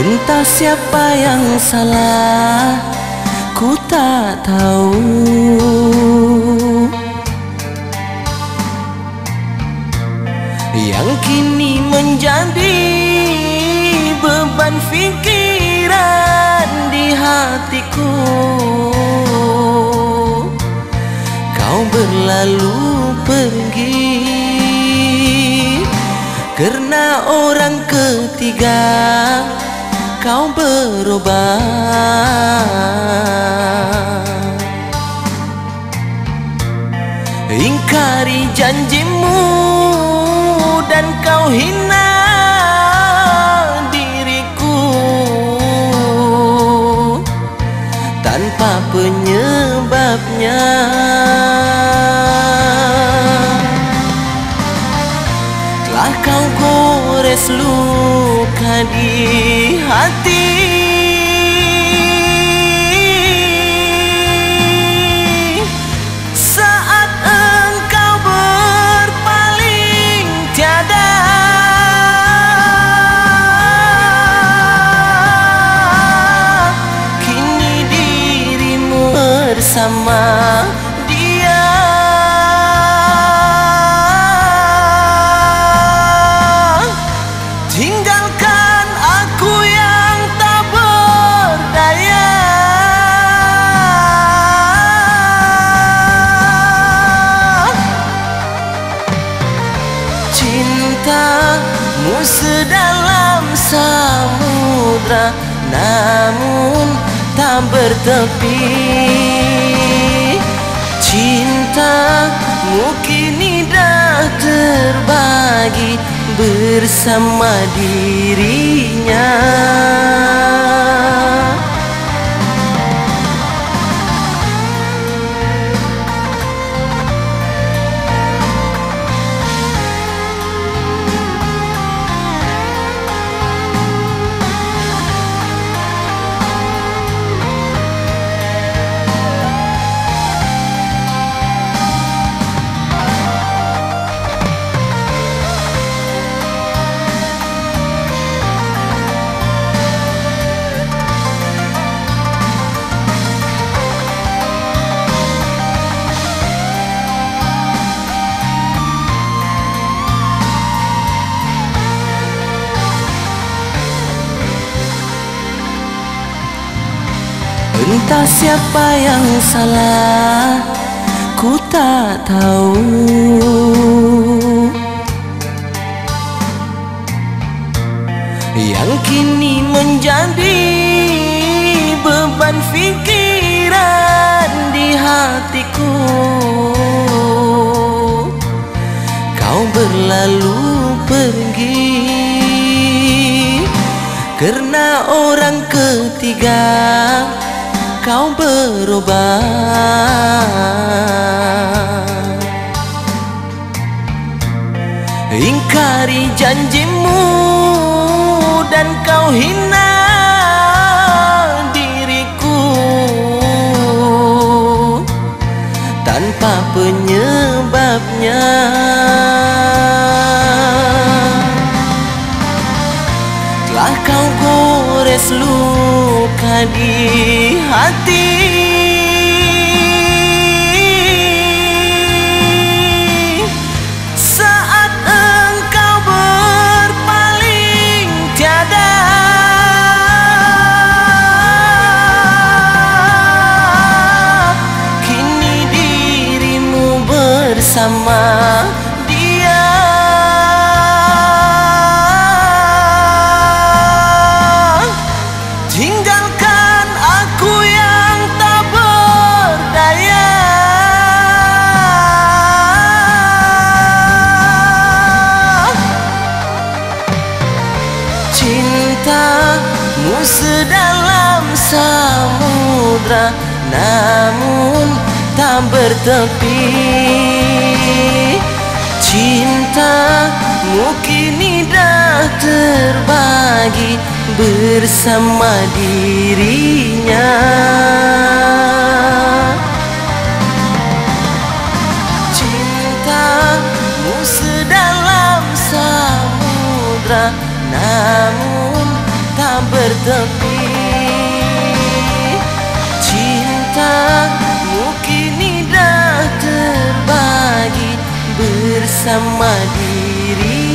Entah siapa yang salah Ku tak tahu. Yang kini menjadi beban fikiran di hatiku. Kau berlalu pergi Karena orang ketiga kau berubah. Ingkari janjimu dan kau hina diriku. Tanpa penyebabnya Telah kau gores luka di hati. Saat engkau berpaling tiada Kini dirimu bersama sedalam samudra Namun tak bertepi. Cintamu kini dah terbagi bersama dirinya Entah siapa yang salah Ku tak tahu. Yang kini menjadi beban fikiran di hatiku. Kau berlalu pergi Karena orang ketiga kau berubah. Ingkari janjimu dan kau hina diriku. Tanpa penyebabnya. Telah kau gores luka di hati? Saat engkau berpaling tiada Kini dirimu bersama Sedalam samudra Namun tak bertepi. Cintamu kini dah terbagi bersama dirinya. Cintamu sedalam samudra Namun bertepi. Cintamu kini dah terbagi bersama dirinya